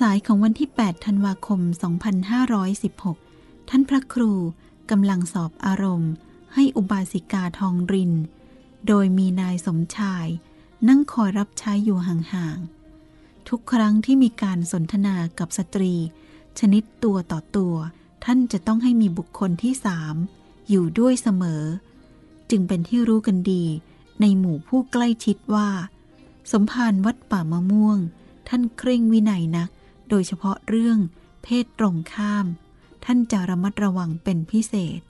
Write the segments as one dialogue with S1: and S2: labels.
S1: สายของวันที่ 8 ธันวาคม 2516 ท่านพระครูกำลังสอบอารมณ์ ให้อุบาสิกาทองริน โดยมีนายสมชาย นั่งคอยรับใช้อยู่ห่างๆ ทุกครั้งที่มีการสนทนากับสตรี ชนิดตัวต่อตัว ท่านจะต้องให้มีบุคคลที่สามอยู่ด้วยเสมอ จึงเป็นที่รู้กันดีในหมู่ผู้ใกล้ชิดว่า สมภารวัดป่ามะม่วง ท่านเคร่งวินัยนัก โดยเฉพาะเรื่องเพศตรงข้าม ท่านจะระมัดระวังเป็นพิเศษ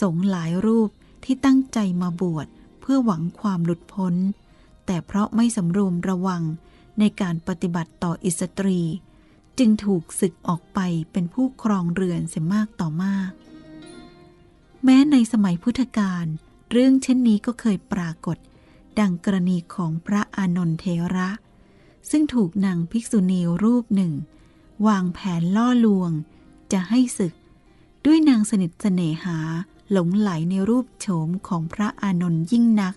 S1: สงหลายรูปที่ตั้งใจมาบวชเพื่อหวังความหลุดพ้น แต่เพราะไม่สำรวมระวังในการปฏิบัติต่ออิสตรี จึงถูกศึกออกไปเป็นผู้ครองเรือนเสียมากต่อมาก แม้ในสมัยพุทธกาลเรื่องเช่นนี้ก็เคยปรากฏ ดังกรณีของพระอานนทเทระ ซึ่งถูกนางภิกษุณีรูปหนึ่ง วางแผนล่อลวง จะให้ศึก ด้วยนางสนิทเสน่หาหลงไหลในรูปโฉมของพระอานนท์ยิ่งนัก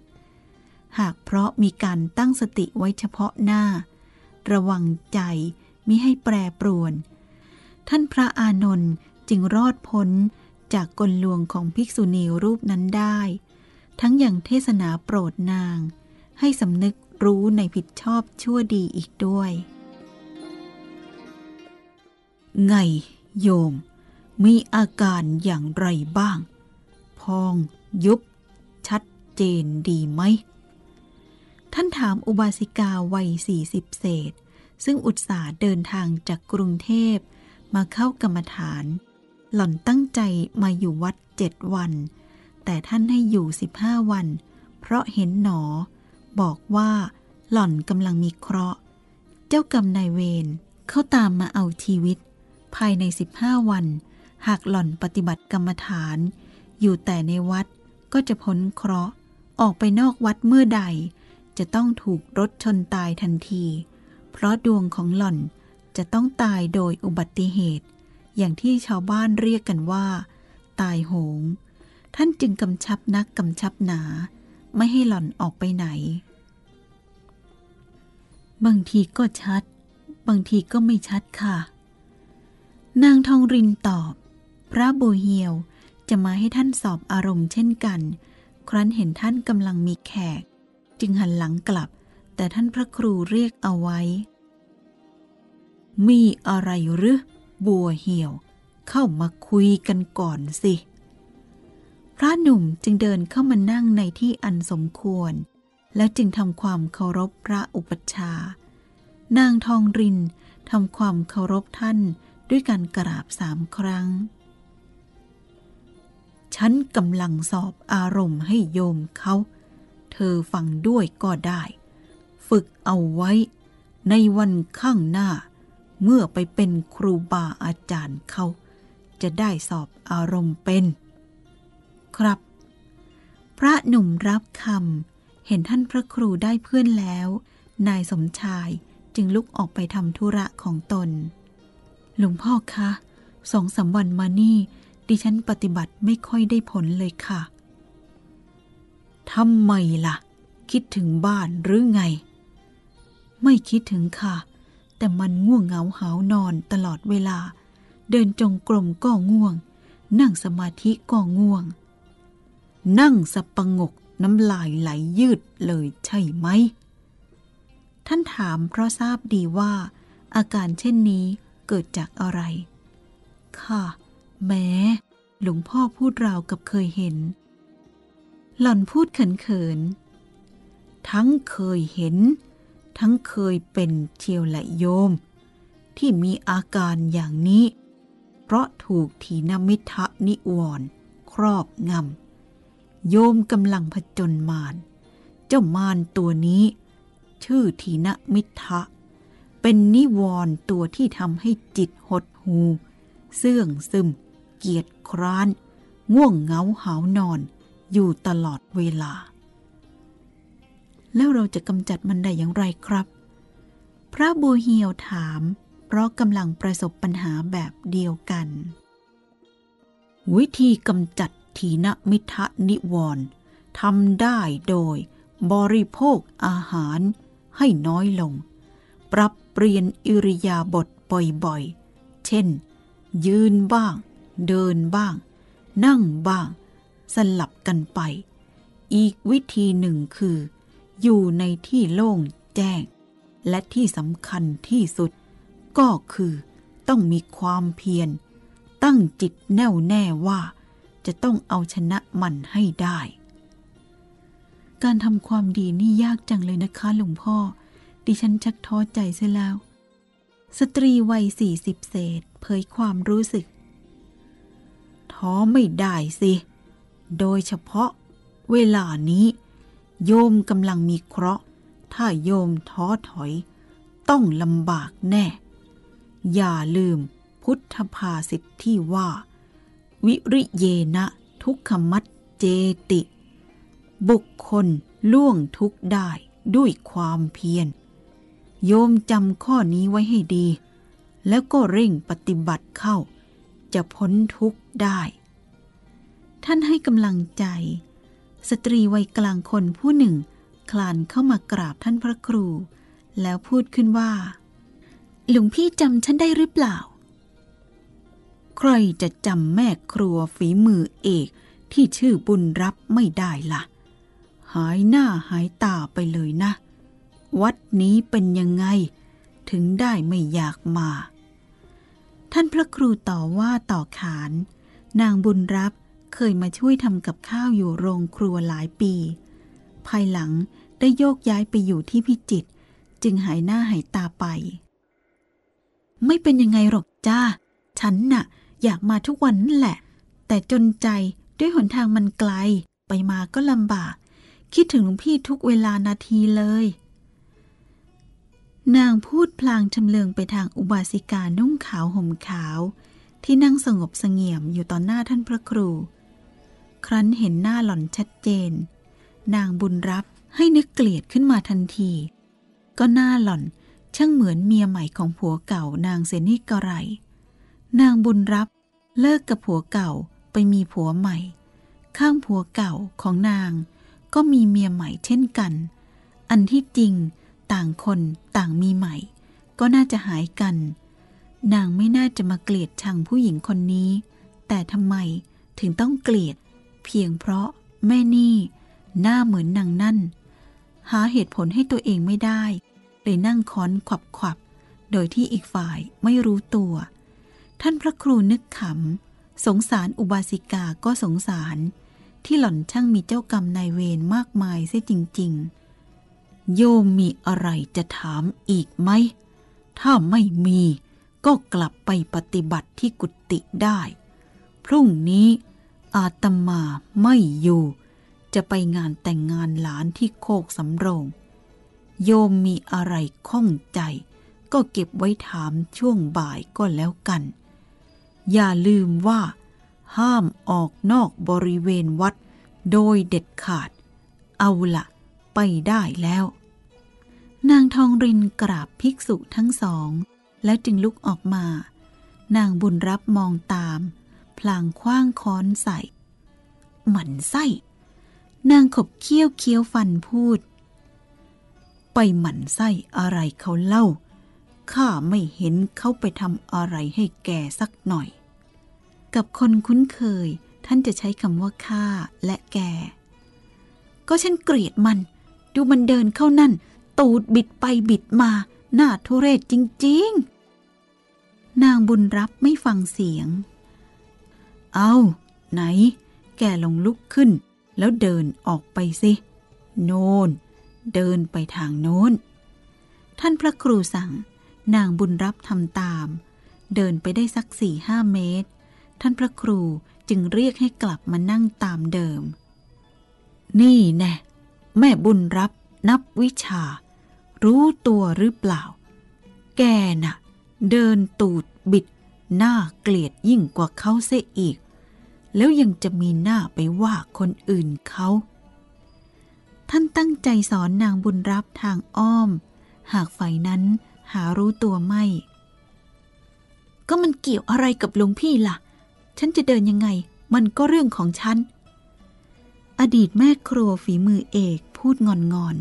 S1: หากเพราะมีการตั้งสติไว้เฉพาะหน้า ระวังใจมิให้แปรปรวน ท่านพระอานนท์จึงรอดพ้นจากกลลวงของภิกษุณีรูปนั้นได้ ทั้งอย่างเทศนาโปรดนาง ให้สำนึก รู้ในผิดชอบชั่วดีอีกด้วย ไงโยม มีอาการอย่างไรบ้าง พองยุบ ชัดเจนดีไหม ท่านถามอุบาสิกาวัยสี่สิบเศษ ซึ่งอุตส่าห์เดินทางจากกรุงเทพมาเข้ากรรมฐาน หล่อนตั้งใจมาอยู่วัดเจ็ดวัน แต่ท่านให้อยู่สิบห้าวัน เพราะเห็นหนอ บอกว่า หล่อนกำลังมีเคราะห์ เจ้ากรรมนายเวรเข้าตามมาเอาชีวิต ภายในสิบห้าวัน หากหล่อนปฏิบัติกรรมฐาน อยู่แต่ในวัดก็จะพ้นเคราะห์ ออกไปนอกวัดเมื่อใด จะต้องถูกรถชนตายทันที เพราะดวงของหล่อนจะต้องตายโดยอุบัติเหตุ อย่างที่ชาวบ้านเรียกกันว่า ตายโหง ท่านจึงกำชับนักกำชับหนา ไม่ให้หล่อนออกไปไหน บางทีก็ชัด บางทีก็ไม่ชัดค่ะ นางทองรินตอบ พระโบเฮียวจะมาให้ท่านสอบอารมณ์เช่นกัน ครั้นเห็นท่านกำลังมีแขก จึงหันหลังกลับ แต่ท่านพระครูเรียกเอาไว้ มีอะไรหรือบัวเหี่ยว เข้ามาคุยกันก่อนสิ พระหนุ่มจึงเดินเข้ามานั่งในที่อันสมควร แล้วจึงทำความเคารพพระอุปัชฌานางทองรินทำความเคารพท่านด้วยการกราบสามครั้ง ฉันกำลังสอบอารมณ์ให้โยมเขา เธอฟังด้วยก็ได้ ฝึกเอาไว้ ในวันข้างหน้า เมื่อไปเป็นครูบาอาจารย์เขา จะได้สอบอารมณ์เป็น ครับ พระหนุ่มรับคำ เห็นท่านพระครูได้เพื่อนแล้ว นายสมชายจึงลุกออกไปทำธุระของตน หลวงพ่อคะสองสามวันมานี่ ดิฉันปฏิบัติไม่ค่อยได้ผลเลยค่ะทำไมล่ะ คิดถึงบ้านหรือไง ไม่คิดถึงค่ะ แต่มันง่วงเหงาหาวนอนตลอดเวลา เดินจงกรมก็ง่วง นั่งสมาธิก็ง่วง นั่งสปงก น้ำลายไหลยืดเลยใช่ไหม ท่านถามเพราะทราบดีว่า อาการเช่นนี้เกิดจากอะไร ค่ะ แม้ หลวงพ่อพูดราวกับเคยเห็น หล่อนพูดเขินๆ ทั้งเคยเห็น ทั้งเคยเป็นเชียวแหลโยม ที่มีอาการอย่างนี้ เพราะถูกถีนมิทะนิวรครอบงำ โยมกำลังผจญมาร เจ้ามารตัวนี้ ชื่อถีนมิทะ เป็นนิวรณ์ตัวที่ทำให้จิตหดหู เสื่องซึม เกียจคร้าน ง่วงเหงาหานอน อยู่ตลอดเวลา แล้วเราจะกำจัดมันได้อย่างไรครับ พระบูเฮียวถาม เพราะกำลังประสบปัญหาแบบเดียวกัน วิธีกำจัด ทีนมิทะนิวรณ์ทำได้โดย บริโภคอาหารให้น้อยลง ปรับเปลี่ยนอิริยาบถบ่อยๆ เช่น ยืนบ้าง เดินบ้าง นั่งบ้าง สลับกันไป อีกวิธีหนึ่งคือ อยู่ในที่โล่งแจ้ง และที่สำคัญที่สุด ก็คือ ต้องมีความเพียร ตั้งจิตแน่วแน่ว่า จะต้องเอาชนะมันให้ได้ การทำความดีนี่ยากจังเลยนะคะหลวงพ่อ ดิฉันชักท้อใจเสียแล้ว สตรีวัยสี่สิบเศษเผยความรู้สึก ท้อไม่ได้สิ โดยเฉพาะเวลานี้ โยมกำลังมีเคราะห์ ถ้าโยมท้อถอย ต้องลำบากแน่ อย่าลืมพุทธภาษิตที่ว่า วิริเยนะ ทุกขมัดเจติ บุคคลล่วงทุกได้ด้วยความเพียร โยมจำข้อนี้ไว้ให้ดี แล้วก็เร่งปฏิบัติเข้า จะพ้นทุกข์ได้ ท่านให้กำลังใจ สตรีวัยกลางคนผู้หนึ่ง คลานเข้ามากราบท่านพระครู แล้วพูดขึ้นว่า หลวงพี่จำฉันได้หรือเปล่า ใครจะจำแม่ครัวฝีมือเอกที่ชื่อบุญรับไม่ได้ละ่ะ หายหน้าหายตาไปเลยนะ วัดนี้เป็นยังไง ถึงได้ไม่อยากมา ท่านพระครูต่อว่าต่อขาน นางบุญรับเคยมาช่วยทำกับข้าวอยู่โรงครัวหลายปี ภายหลังได้โยกย้ายไปอยู่ที่พิจิตจึงหายหน้าหายตาไป ไม่เป็นยังไงหรอกจ้า ฉันน่ะ อยากมาทุกวันนั่นแหละ แต่จนใจด้วยหนทางมันไกล ไปมาก็ลำบาก คิดถึงหลวงพี่ทุกเวลานาทีเลย นางพูดพลางชำเลืองไปทางอุบาสิกานุ่งขาวห่มขาว ที่นั่งสงบเสงี่ยมอยู่ต่อหน้าท่านพระครู ครั้นเห็นหน้าหล่อนชัดเจน นางบุญรับให้นึกเกลียดขึ้นมาทันที ก็หน้าหล่อนช่างเหมือนเมียใหม่ของผัวเก่านางเสนิกระไร นางบุญรับ เลิกกับผัวเก่าไปมีผัวใหม่ ข้างผัวเก่าของนาง ก็มีเมียใหม่เช่นกัน อันที่จริงต่างคนต่างมีใหม่ ก็น่าจะหายกัน นางไม่น่าจะมาเกลียดชังผู้หญิงคนนี้ แต่ทำไมถึงต้องเกลียด เพียงเพราะแม่นี่หน้าเหมือนนางนั่น หาเหตุผลให้ตัวเองไม่ได้เลยนั่งค้อนขวับขวับโดยที่อีกฝ่ายไม่รู้ตัว ท่านพระครูนึกขำ สงสารอุบาสิกาก็สงสาร ที่หล่อนช่างมีเจ้ากรรมนายเวรมากมายเสียจริง ๆ โยมมีอะไรจะถามอีกไหม ถ้าไม่มีก็กลับไปปฏิบัติที่กุฏิได้ พรุ่งนี้อาตมาไม่อยู่ จะไปงานแต่งงานหลานที่โคกสำโรง โยมมีอะไรข้องใจ ก็เก็บไว้ถามช่วงบ่ายก็แล้วกัน อย่าลืมว่า ห้ามออกนอกบริเวณวัด โดยเด็ดขาด เอาละไปได้แล้ว นางทองรินกราบภิกษุทั้งสอง แล้วจึงลุกออกมา นางบุญรับมองตาม พลางคว้างค้อนใส่ หมันไส้ นางขบเคี้ยวเคี้ยวฟันพูด ไปหมันไส้อะไรเขาเล่า ข้าไม่เห็นเขาไปทำอะไรให้แกสักหน่อย กับคนคุ้นเคยท่านจะใช้คำว่าข้าและแก ก็ฉันเกลียดมัน ดูมันเดินเข้านั่น ตูดบิดไปบิดมา หน้าทุเรศจริง ๆ นางบุญรับไม่ฟังเสียง เอาไหน แกลงลุกขึ้น แล้วเดินออกไปสิ โนน เดินไปทางโน้น ท่านพระครูสั่ง นางบุญรับทำตาม เดินไปได้สักสี่ห้าเมตร ท่านพระครูจึงเรียกให้กลับมานั่งตามเดิม นี่แน่แม่บุญรับนับวิชา รู้ตัวหรือเปล่า แกน่ะ เดินตูดบิด หน้าเกลียดยิ่งกว่าเขาเสียอีก แล้วยังจะมีหน้าไปว่าคนอื่นเขา ท่านตั้งใจสอนนางบุญรับทางอ้อม หากฝ่ายนั้น หารู้ตัวไม่ ก็มันเกี่ยวอะไรกับหลวงพี่ล่ะ ฉันจะเดินยังไง มันก็เรื่องของฉัน อดีตแม่ครัวฝีมือเอกพูดงอนงอน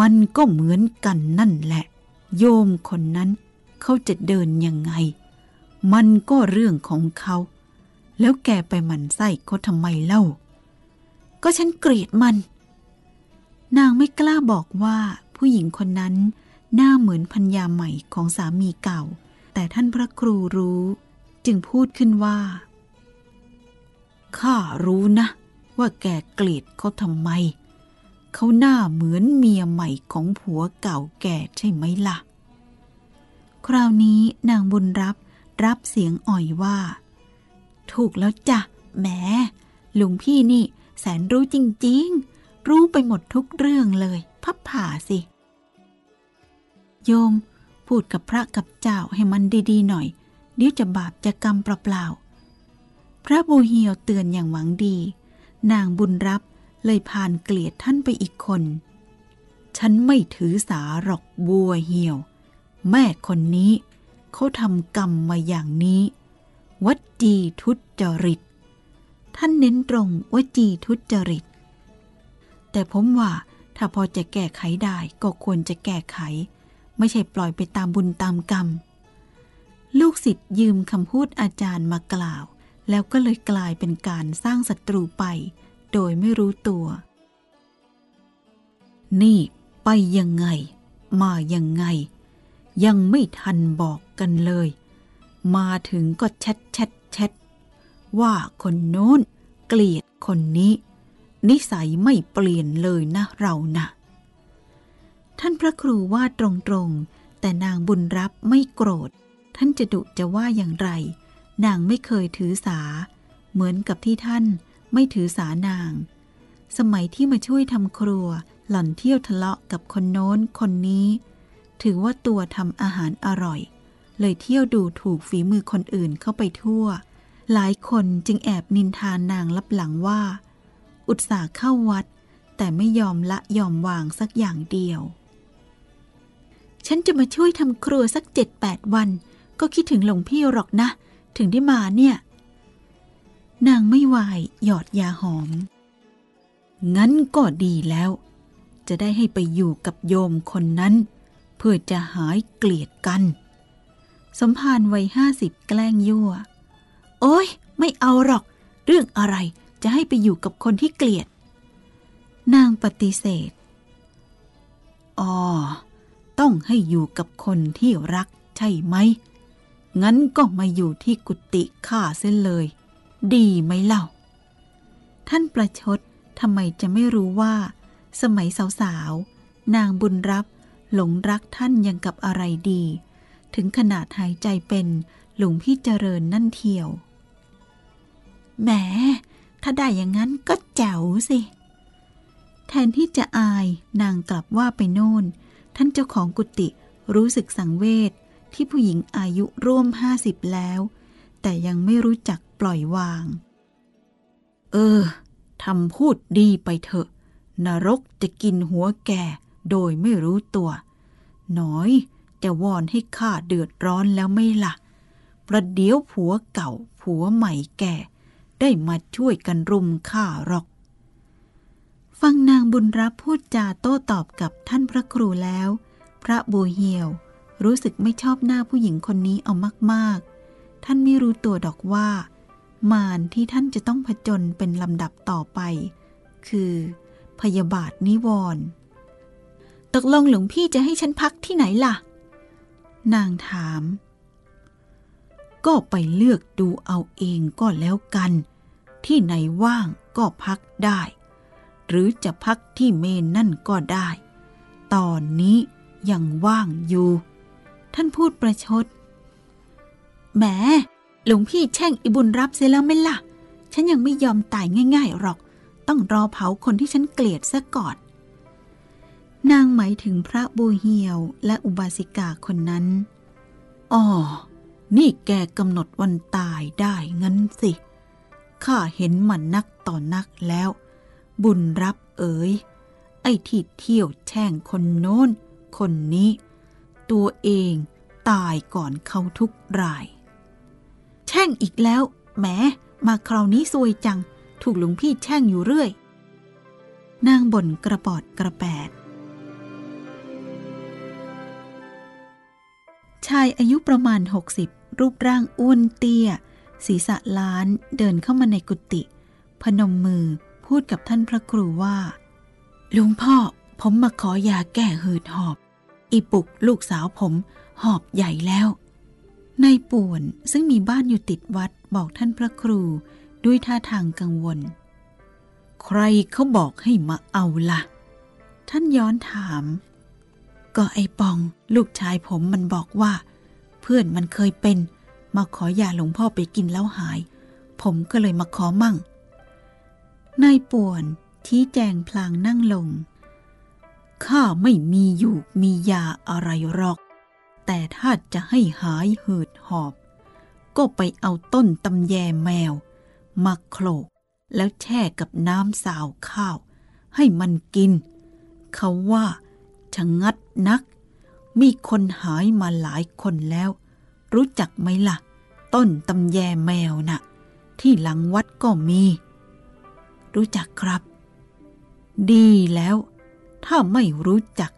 S1: มันก็เหมือนกันนั่นแหละ โยมคนนั้นเขาจะเดินยังไง มันก็เรื่องของเขา แล้วแกไปหมันไส้เขาทำไมเล่า ก็ฉันเกลียดมัน นางไม่กล้าบอกว่าผู้หญิงคนนั้น หน้าเหมือนพัญญาใหม่ของสามีเก่า แต่ท่านพระครูรู้ จึงพูดขึ้นว่า ข้ารู้นะ ว่าแกเกลียดเขาทำไม เขาหน้าเหมือนเมียใหม่ของผัวเก่าแก่ใช่ไหมล่ะ คราวนี้นางบุญรับรับเสียงอ่อยว่า ถูกแล้วจ้ะแหมลุงพี่นี่แสนรู้จริง ๆ รู้ไปหมดทุกเรื่องเลย พับผ่าสิ โยม พูดกับพระกับเจ้าให้มันดีๆหน่อย เดี๋ยวจะบาปจะกรรมเปล่าๆ พระบูเฮียวเตือนอย่างหวังดี นางบุญรับเลยผ่านเกลียดท่านไปอีกคน ฉันไม่ถือสาหรอกบัวเหี่ยว แม่คนนี้เขาทำกรรมมาอย่างนี้ วัจีทุจริต ท่านเน้นตรงวจีทุจริต แต่ผมว่าถ้าพอจะแก้ไขได้ก็ควรจะแก้ไข ไม่ใช่ปล่อยไปตามบุญตามกรรม ลูกศิษย์ยืมคำพูดอาจารย์มากล่าว แล้วก็เลยกลายเป็นการสร้างศัตรูไป โดยไม่รู้ตัว นี่ไปยังไง มายังไง ยังไม่ทันบอกกันเลย มาถึงก็แชทแชทแชทว่าคนโน้น เกลียดคนนี้ นิสัยไม่เปลี่ยนเลยนะเรานะ่ะ ท่านพระครูว่าตรงๆ แต่นางบุญรับไม่โกรธ ท่านจะดุจะว่าอย่างไร นางไม่เคยถือสา เหมือนกับที่ท่านไม่ถือสานาง สมัยที่มาช่วยทำครัวหล่อนเที่ยวทะเลาะกับคนโน้นคนนี้ ถือว่าตัวทำอาหารอร่อย เลยเที่ยวดูถูกฝีมือคนอื่นเข้าไปทั่ว หลายคนจึงแอบนินทานนางลับหลังว่า อุตส่าห์เข้าวัด แต่ไม่ยอมละยอมวางสักอย่างเดียว ฉันจะมาช่วยทำครัวสักเจ็ดแปดวัน ก็คิดถึงหลวงพี่หรอกนะ ถึงได้มาเนี่ย นางไม่วายหยอดยาหอม งั้นก็ดีแล้ว จะได้ให้ไปอยู่กับโยมคนนั้น เพื่อจะหายเกลียดกัน สมภารวัยห้าสิบแกล้งยั่ว โอ้ยไม่เอาหรอก เรื่องอะไรจะให้ไปอยู่กับคนที่เกลียด นางปฏิเสธอ๋อ ต้องให้อยู่กับคนที่รักใช่ไหม งั้นก็มาอยู่ที่กุฏิข้าเส้นเลย ดีไหมเล่า ท่านประชดทำไมจะไม่รู้ว่า สมัยสาวๆ นางบุญรับหลงรักท่านยังกับอะไรดี ถึงขนาดหายใจเป็นหลวงพี่เจริญนั่นเทียว แหม ถ้าได้อย่างนั้นก็แจ๋วสิ แทนที่จะอายนางกลับว่าไปโน่น ท่านเจ้าของกุฏิรู้สึกสังเวชที่ผู้หญิงอายุร่วมห้าสิบแล้ว แต่ยังไม่รู้จักปล่อยวาง เออทำพูดดีไปเถอะ นรกจะกินหัวแก่โดยไม่รู้ตัวน้อยจะวอนให้ข้าเดือดร้อนแล้วไม่ละ่ะ ประเดี๋ยวผัวเก่าผัวใหม่แก่ ได้มาช่วยกันรุมข้าหรอก ฟังนางบุญรับพูดจาโต้ตอบกับท่านพระครูแล้ว พระบัวเหียว รู้สึกไม่ชอบหน้าผู้หญิงคนนี้เอามากๆ ท่านไม่รู้ตัวดอกว่า มารที่ท่านจะต้องผจญเป็นลำดับต่อไป คือ พยาบาทนิวรณ์ตกลงหลวงพี่จะให้ฉันพักที่ไหนล่ะ นางถาม ก็ไปเลือกดูเอาเองก็แล้วกัน ที่ไหนว่างก็พักได้ หรือจะพักที่เมนนั่นก็ได้ ตอนนี้ยังว่างอยู่ ท่านพูดประชด แหม หลวงพี่แช่งอิบุญรับเสียแล้วไม่ล่ะ ฉันยังไม่ยอมตายง่ายๆหรอก ต้องรอเผาคนที่ฉันเกลียดซะก่อน นางหมายถึงพระบูเฮียวและอุบาสิกาคนนั้น อ๋อ นี่แกกำหนดวันตายได้งั้นสิ ข้าเห็นมันนักต่อนักแล้ว บุญรับเอ๋ยไอ้ที่เที่ยวแช่งคนโน้น คนนี้ ตัวเองตายก่อนเขาทุกราย แช่งอีกแล้วแหมมาคราวนี้ซวยจัง ถูกหลวงพี่แช่งอยู่เรื่อย นางบ่นกระปอดกระแปด ชายอายุประมาณ 60 รูปร่างอ้วนเตี้ย ศีรษะล้านเดินเข้ามาในกุฏิพนมมือ พูดกับท่านพระครูว่า ลุงพ่อผมมาขอยาแก้หืดหอบ อีปุกลูกสาวผมหอบใหญ่แล้ว นายป่วนซึ่งมีบ้านอยู่ติดวัดบอกท่านพระครูด้วยท่าทางกังวล ใครเขาบอกให้มาเอาละ่ะ ท่านย้อนถาม ก็ไอปองลูกชายผมมันบอกว่า เพื่อนมันเคยเป็น มาขอยาหลวงพ่อไปกินแล้วหาย ผมก็เลยมาขอมั่ง นายป่วนชี้แจงพลางนั่งลง ข้าไม่มีอยู่มียาอะไรหรอก แต่ถ้าจะให้หายหืดหอบ ก็ไปเอาต้นตำแยแมว มาโขลก แล้วแช่กับน้ำสาวข้าว ให้มันกิน เขาว่าชะงัดนัก มีคนหายมาหลายคนแล้ว รู้จักไหมละ่ะ ต้นตำแยแมวนะ่ะ ที่หลังวัดก็มี รู้จักครับ ดีแล้ว ถ้าไม่รู้จัก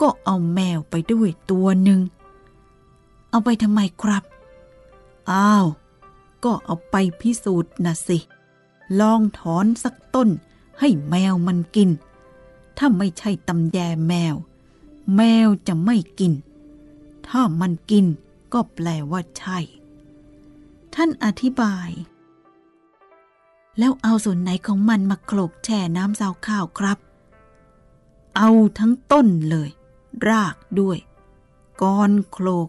S1: ก็เอาแมวไปด้วยตัวหนึ่ง เอาไปทำไมครับ อ้าว ก็เอาไปพิสูจน์นะสิ ลองถอนสักต้นให้แมวมันกิน ถ้าไม่ใช่ตำแยแมว แมวจะไม่กิน ถ้ามันกินก็แปลว่าใช่ ท่านอธิบาย แล้วเอาส่วนไหนของมันมาโขลกแช่น้ำซาวข้าวครับ เอาทั้งต้นเลย รากด้วยก่อนโขลก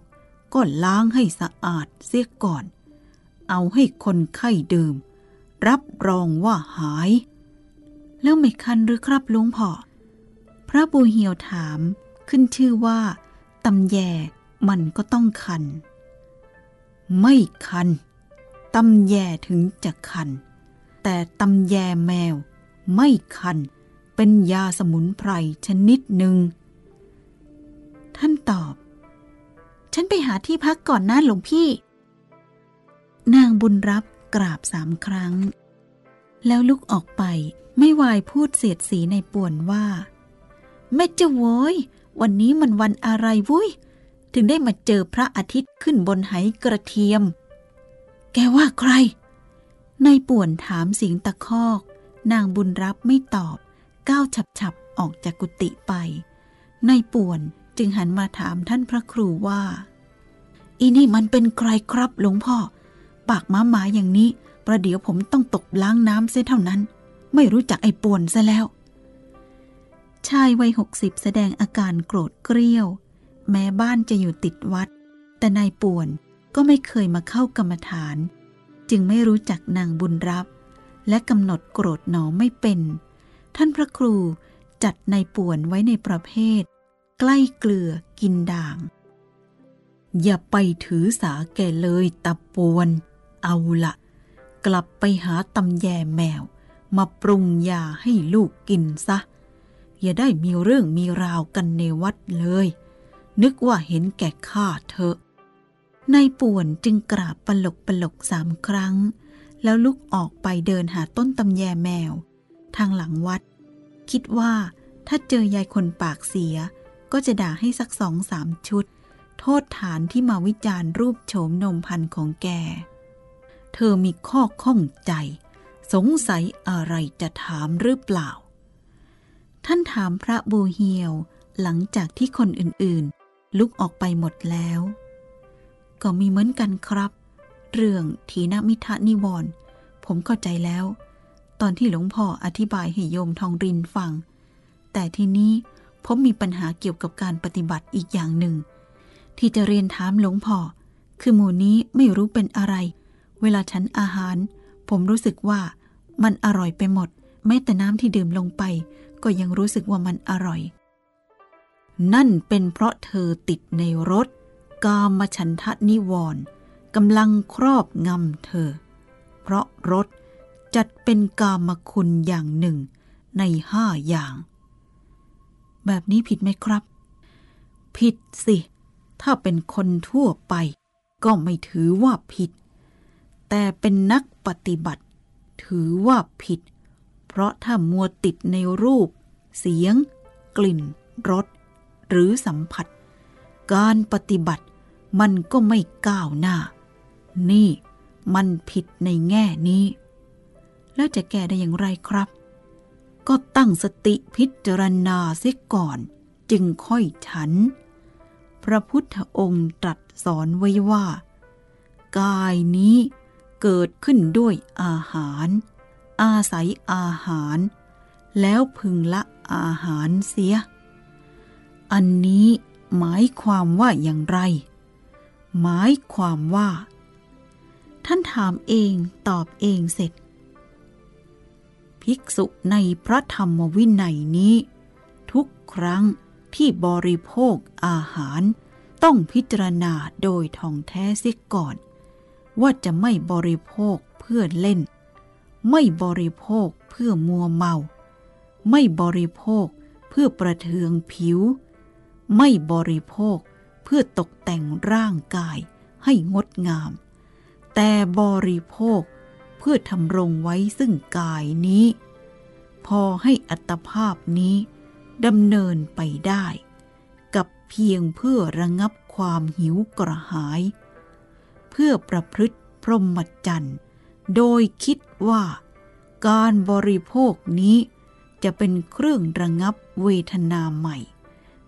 S1: ก็ล้างให้สะอาดเสียก่อน เอาให้คนไข้ดื่ม รับรองว่าหาย แล้วไม่คันหรือครับลุงพ่อ พระบูเหียวถามขึ้นชื่อว่าตำแยมันก็ต้องคัน ไม่คันตำแยถึงจะคัน แต่ตำแยแมว ไม่คัน เป็นยาสมุนไพรชนิดหนึ่ง ท่านตอบ ฉันไปหาที่พักก่อนนะหลวงพี่ นางบุญรับกราบสามครั้ง แล้วลุกออกไปไม่วายพูดเสียดสีในป่วนว่า แม่เจ้าโว้ยวันนี้มันวันอะไรวุ้ย ถึงได้มาเจอพระอาทิตย์ขึ้นบนไหกระเทียม แกว่าใคร นายป่วนถามเสียงตะคอก นางบุญรับไม่ตอบ ก้าวฉับๆ ออกจากกุฏิไปนายป่วนจึงหันมาถามท่านพระครูว่า อีนี่มันเป็นใครครับหลวงพ่อ ปากม้าหมาอย่างนี้ ประเดี๋ยวผมต้องตกล้างน้ำเสียเท่านั้น ไม่รู้จักไอ้ป่วนซะแล้ว ชายวัยหกสิบแสดงอาการโกรธเกรี้ยว แม้บ้านจะอยู่ติดวัด แต่นายป่วนก็ไม่เคยมาเข้ากรรมฐาน จึงไม่รู้จักนางบุญรับ และกำหนดโกรธหนอไม่เป็น ท่านพระครูจัดในป่วนไว้ในประเภท ใกล้เกลือกินด่าง อย่าไปถือสาแก่เลยตะปวน เอาละกลับไปหาตำแยแมว มาปรุงยาให้ลูกกินซะ อย่าได้มีเรื่องมีราวกันในวัดเลย นึกว่าเห็นแก่ข้าเถอะ นายป่วนจึงกราบปลกปลกสามครั้ง แล้วลุกออกไปเดินหาต้นตำแยแมว ทางหลังวัด คิดว่าถ้าเจอยายคนปากเสีย ก็จะด่าให้สักสองสามชุด โทษฐานที่มาวิจารณ์รูปโฉมนมพันธ์ของแก เธอมีข้อข้องใจ สงสัยอะไรจะถามหรือเปล่า ท่านถามพระบูเฮียวหลังจากที่คนอื่นๆ ลุกออกไปหมดแล้ว ก็มีเหมือนกันครับ เรื่องทีนมิทะนิวรณ์ผมเข้าใจแล้ว ตอนที่หลวงพ่ออธิบายให้โยมทองรินฟัง แต่ทีนี้ผมมีปัญหาเกี่ยวกับการปฏิบัติอีกอย่างหนึ่ง ที่จะเรียนถามหลวงพ่อ คือหมู่นี้ไม่รู้เป็นอะไร เวลาฉันอาหาร ผมรู้สึกว่ามันอร่อยไปหมด แม้แต่น้ำที่ดื่มลงไป ก็ยังรู้สึกว่ามันอร่อย นั่นเป็นเพราะเธอติดในรถ กามฉันทะนิวรณ์กำลังครอบงำเธอ เพราะรถจัดเป็นกามคุณอย่างหนึ่งในห้าอย่าง แบบนี้ผิดไหมครับ ผิดสิ ถ้าเป็นคนทั่วไป ก็ไม่ถือว่าผิด แต่เป็นนักปฏิบัติ ถือว่าผิด เพราะถ้ามัวติดในรูป เสียง กลิ่น รส หรือสัมผัส การปฏิบัติ มันก็ไม่ก้าวหน้า นี่มันผิดในแง่นี้ แล้วจะแก้ได้อย่างไรครับ ก็ตั้งสติพิจารณาเสียก่อน จึงค่อยฉัน พระพุทธองค์ตรัสสอนไว้ว่า กายนี้เกิดขึ้นด้วยอาหาร อาศัยอาหาร แล้วพึงละอาหารเสีย อันนี้หมายความว่าอย่างไร หมายความว่า ท่านถามเองตอบเองเสร็จ ภิกษุในพระธรรมวินัยนี้ ทุกครั้งที่บริโภคอาหารต้องพิจารณาโดยท่องแท้เสียก่อน ว่าจะไม่บริโภคเพื่อเล่น ไม่บริโภคเพื่อมัวเมา ไม่บริโภคเพื่อประเทืองผิว ไม่บริโภค พื่อตกแต่งร่างกายให้งดงาม แต่บริโภคเพื่อทำรงไว้ซึ่งกายนี้ พอให้อัตภาพนี้ดำเนินไปได้ กับเพียงเพื่อระงับความหิวกระหาย เพื่อประพฤติพรหมจรรย์โดยคิดว่าการบริโภคนี้จะเป็นเครื่องระงับเวทนาใหม่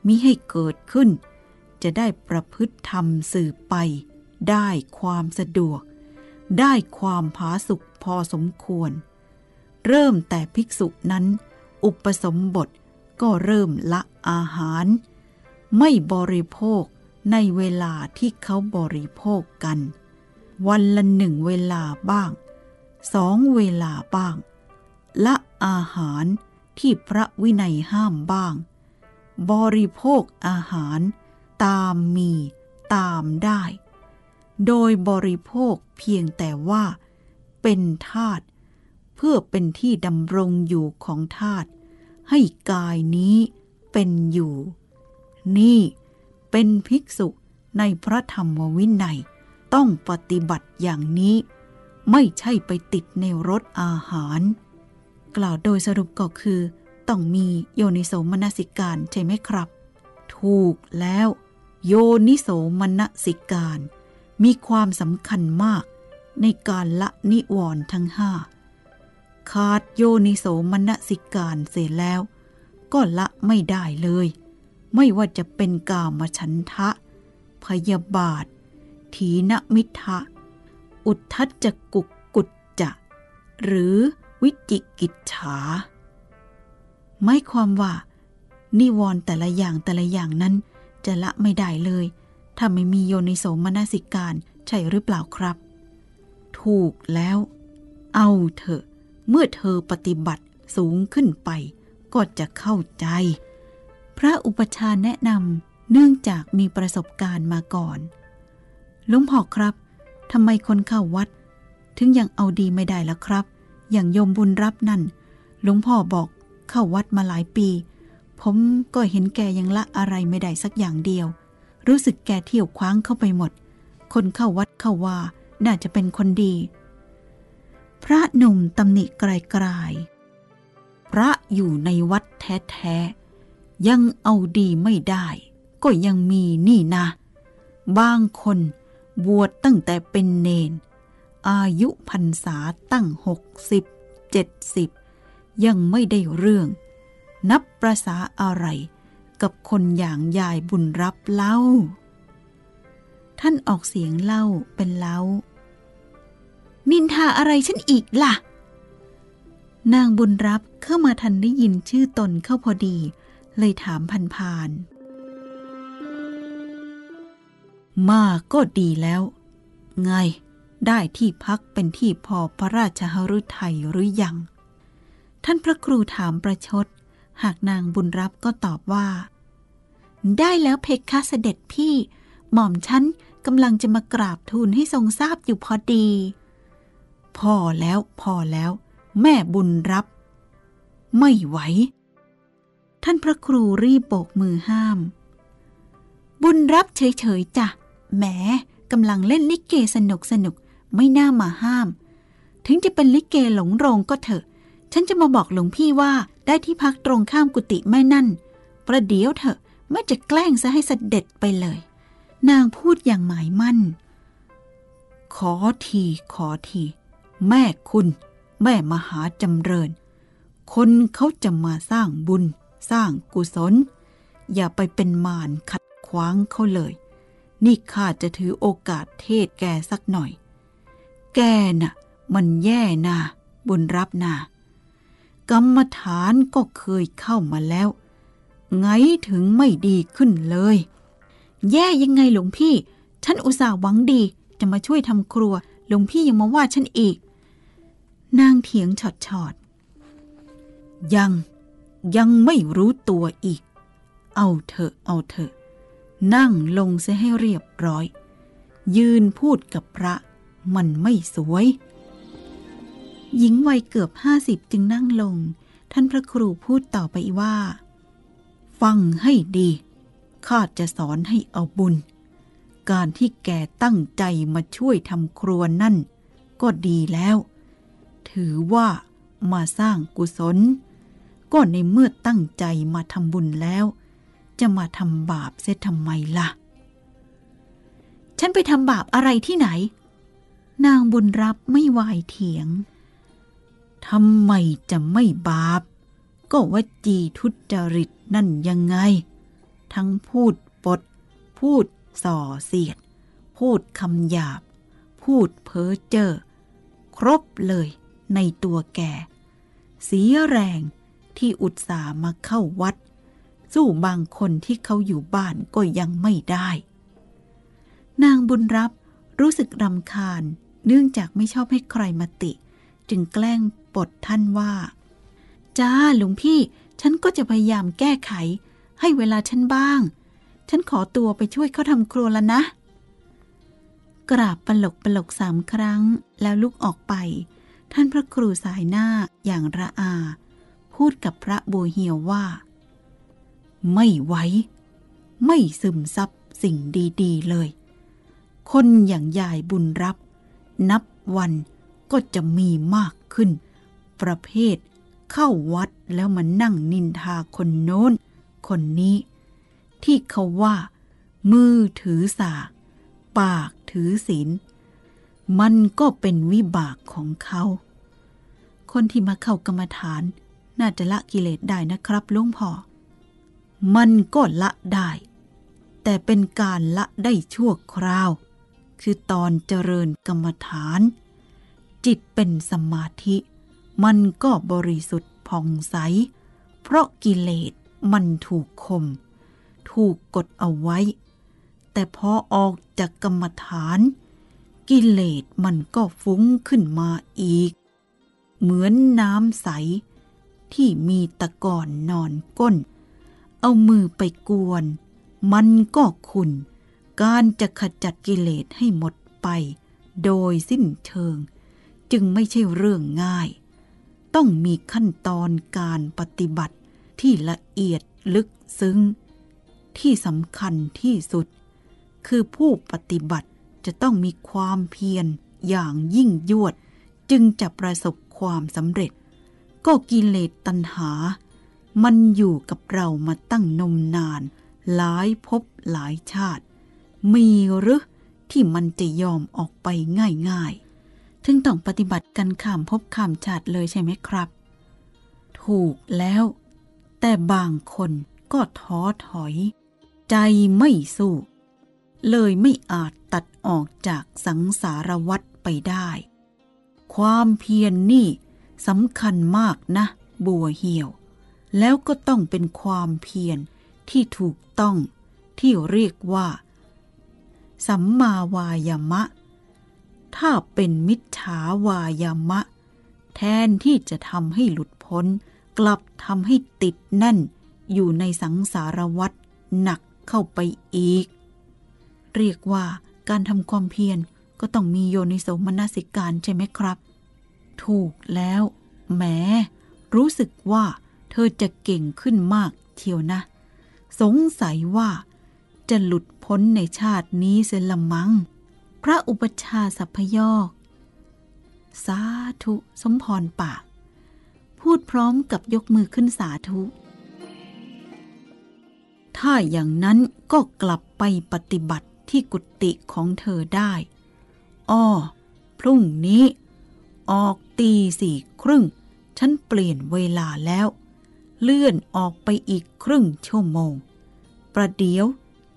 S1: มิให้เกิดขึ้น จะได้ประพฤติธรรมสืบไป ได้ความสะดวก ได้ความผาสุกพอสมควร เริ่มแต่ภิกษุนั้น อุปสมบทก็เริ่มละอาหาร ไม่บริโภคในเวลาที่เขาบริโภคกัน วันละหนึ่งเวลาบ้าง สองเวลาบ้าง ละอาหารที่พระวินัยห้ามบ้าง บริโภคอาหาร ตามมีตามได้ โดยบริโภคเพียงแต่ว่า เป็นธาตุเพื่อเป็นที่ดำรงอยู่ของธาตุให้กายนี้เป็นอยู่ นี่เป็นภิกษุในพระธรรมวินัยต้องปฏิบัติอย่างนี้ ไม่ใช่ไปติดในรสอาหาร กล่าวโดยสรุปก็คือ ต้องมีโยนิโสมนสิการใช่ไหมครับ ถูกแล้ว โยนิโสมนสิการ มีความสำคัญมากในการละนิวรณ์ทั้งห้าขาดโยนิโสมนสิการเสร็จแล้ว ก็ละไม่ได้เลย ไม่ว่าจะเป็นกามฉันทะ พยาบาท ถีนมิทะ อุทธัจจกุกกุจจะ หรือวิจิกิจฉาไม่ความว่า นิวรณ์แต่ละอย่างแต่ละอย่างนั้น จะละไม่ได้เลย ถ้าไม่มีโยนิโสมนสิการใช่หรือเปล่าครับ ถูกแล้ว เอาเถอะ เมื่อเธอปฏิบัติสูงขึ้นไป ก็จะเข้าใจ พระอุปชาแนะนำเนื่องจากมีประสบการณ์มาก่อนลุงพ่อครับทำไมคนเข้าวัด ถึงยังเอาดีไม่ได้ละครับ อย่างโยมบุญรับนั่นหลวงพ่อบอกเข้าวัดมาหลายปี ผมก็เห็นแกยังละอะไรไม่ได้สักอย่างเดียว รู้สึกแกเที่ยวคว้างเข้าไปหมด คนเข้าวัดเข้าว่าน่าจะเป็นคนดี พระหนุ่มตำหนิไกลๆพระอยู่ในวัดแท้ๆ ยังเอาดีไม่ได้ ก็ยังมีนี่นะบางคนบวชตั้งแต่เป็นเนน อายุพรรษาตั้งหกสิบเจ็ดสิบยังไม่ได้เรื่อง นับประษาอะไรกับคนอย่างยายบุญรับเล่า ท่านออกเสียงเล่าเป็นเล่านินทาอะไรฉันอีกล่ะ นางบุญรับเข้ามาทันได้ยินชื่อตนเข้าพอดี เลยถามพันพานมาก็ดีแล้ว ไง ได้ที่พักเป็นที่พอพระราชหฤทัยหรือยัง ท่านพระครูถามประชด หากนางบุญรับก็ตอบว่า ได้แล้วเพคะเสด็จพี่ หม่อมฉันกำลังจะมากราบทูลให้ทรงทราบอยู่พอดี พอแล้วพอแล้ว แม่บุญรับ ไม่ไหว ท่านพระครูรีบโบกมือห้าม บุญรับเฉยๆจ้ะแหมกำลังเล่นลิเกสนุกสนุกไม่น่ามาห้าม ถึงจะเป็นลิเกหลงโรงก็เถอะ ฉันจะมาบอกหลวงพี่ว่า ได้ที่พักตรงข้ามกุฏิแม่นั่น ประเดี๋ยวเถอะแม่จะแกล้งซะให้สเสด็จไปเลย นางพูดอย่างหมายมั่น ขอทีขอที แม่คุณ แม่มหาจำเริญ คนเขาจะมาสร้างบุญ สร้างกุศล อย่าไปเป็นมารขัดขวางเขาเลย นี่ข้าจะถือโอกาสเทศแกสักหน่อย แกน่ะ มันแย่นาบุญรับนา กรรมฐานก็เคยเข้ามาแล้ว ไงถึงไม่ดีขึ้นเลย แย่ยังไงหลวงพี่ ฉันอุตส่าห์หวังดีจะมาช่วยทำครัว หลวงพี่ยังมาว่าฉันอีก นางเถียงฉอดฉอดๆยังยังไม่รู้ตัวอีก เอาเถอะเอาเถอะ นั่งลงเสียให้เรียบร้อย ยืนพูดกับพระมันไม่สวย หญิงวัยเกือบห้าสิบจึงนั่งลง ท่านพระครูพูดต่อไปว่า ฟังให้ดีข้าจะสอนให้เอาบุญ การที่แกตั้งใจมาช่วยทำครัวนั่น ก็ดีแล้ว ถือว่ามาสร้างกุศล ก็ในเมื่อตั้งใจมาทำบุญแล้ว จะมาทำบาปเสียทำไมล่ะ ฉันไปทำบาปอะไรที่ไหน นางบุญรับไม่วายเถียง ทำไมจะไม่บาป ก็วจีทุจริตนั่นยังไง ทั้งพูดปด พูดส่อเสียด พูดคำหยาบ พูดเพ้อเจ้อครบเลยในตัวแกเสียแรงที่อุตส่าห์มาเข้าวัด สู้บางคนที่เขาอยู่บ้านก็ยังไม่ได้ นางบุญรับรู้สึกรำคาญเนื่องจากไม่ชอบให้ใครมาติ จึงแกล้ง ปลดท่านว่า จ้าหลวงพี่ ฉันก็จะพยายามแก้ไข ให้เวลาฉันบ้าง ฉันขอตัวไปช่วยเขาทำครัวแล้วนะ กราบปลกปลกสามครั้งแล้วลุกออกไป ท่านพระครูสายหน้าอย่างระอา พูดกับพระบัวเหียวว่า ไม่ไหว ไม่ซึมซับสิ่งดีๆเลย คนอย่างยายบุญรับ นับวันก็จะมีมากขึ้น ประเภท เข้าวัดแล้วมานั่งนินทาคนโน้น คนนี้ ที่เขาว่า มือถือสาก ปากถือศีลมันก็เป็นวิบากของเขา คนที่มาเข้ากรรมฐาน น่าจะละกิเลสได้นะครับลุงพ่อ มันก็ละได้ แต่เป็นการละได้ชั่วคราว คือตอนเจริญกรรมฐาน จิตเป็นสมาธิ มันก็บริสุทธิ์ผ่องใส เพราะกิเลสมันถูกคม ถูกกดเอาไว้ แต่พอออกจากกรรมฐาน กิเลสมันก็ฟุ้งขึ้นมาอีก เหมือนน้ำใส ที่มีตะกอนนอนก้น เอามือไปกวน มันก็ขุนการจะขจัดกิเลสให้หมดไป โดยสิ้นเชิง จึงไม่ใช่เรื่องง่าย ต้องมีขั้นตอนการปฏิบัติที่ละเอียดลึกซึ้ง ที่สำคัญที่สุด คือผู้ปฏิบัติจะต้องมีความเพียรอย่างยิ่งยวด จึงจะประสบความสำเร็จ ก็กิเลสตัณหา มันอยู่กับเรามาตั้งนมนาน หลายภพหลายชาติ มีหรือที่มันจะยอมออกไปง่าย ถึงต้องปฏิบัติกันข้ามภพข้ามชาติเลยใช่ไหมครับ ถูกแล้ว แต่บางคนก็ท้อถอย ใจไม่สู้ เลยไม่อาจตัดออกจากสังสารวัฏไปได้ ความเพียรนนี่สำคัญมากนะ บัวเหี่ยว แล้วก็ต้องเป็นความเพียรที่ถูกต้องที่เรียกว่า สัมมาวายามะ ถ้าเป็นมิจฉาวายามะ แทนที่จะทำให้หลุดพ้น กลับทำให้ติดแน่น อยู่ในสังสารวัฏหนักเข้าไปอีก เรียกว่าการทำความเพียรก็ต้องมีโยนิโสมนสิการใช่ไหมครับ ถูกแล้วแหมรู้สึกว่าเธอจะเก่งขึ้นมากเทียวนะ สงสัยว่า จะหลุดพ้นในชาตินี้เสียละมัง้ง พระอุปชาสัพพยอก สาธุสมพรปาก พูดพร้อมกับยกมือขึ้นสาธุ ถ้าอย่างนั้นก็กลับไปปฏิบัติที่กุฏิของเธอได้ อ้อ พรุ่งนี้ ออกตีสี่ครึ่ง ฉันเปลี่ยนเวลาแล้ว เลื่อนออกไปอีกครึ่งชั่วโมง ประเดี๋ยว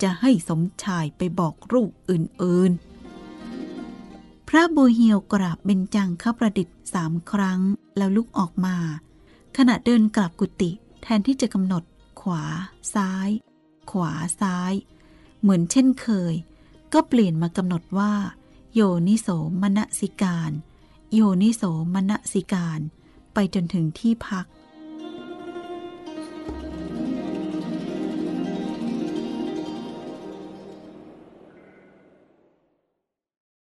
S1: จะให้สมชายไปบอกลูกอื่นๆ ระโบเฮียวกราบเบญจังข้าประดิษฐ์สามครั้ง แล้วลุกออกมา ขณะเดินกลับกุฏิแทนที่จะกำหนด ขวา ซ้าย ขวาซ้าย เหมือนเช่นเคย ก็เปลี่ยนมากำหนดว่า โยนิโสมนสิการ โยนิโสมนสิการ ไปจนถึงที่พัก